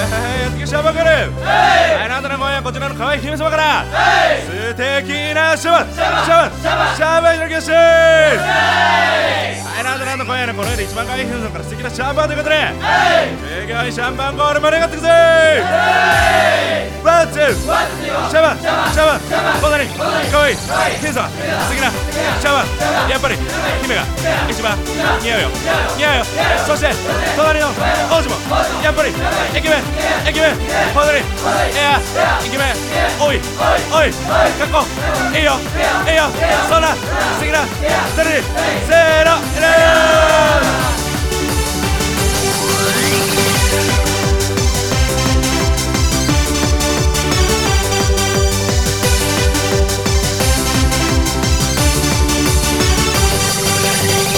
やってきシャバかるはいあなたの声はこちらの可愛い姫様から素敵なシャバシャバシャバシャバいただきましたはい。なんとなんと今夜のこの世で一番可愛い姫様から素敵なシャンパンということですごいシャンパンゴール盛り上がってくぜワンツーシャバシャバこんなに可愛い姫様素敵なシャバやっぱり姫が一番似合うよ似合うよそして隣の王子もやっぱりイケメンイケメン本当にいやイケメンおいおいかっこいいよいいよそんな素敵な2人せーの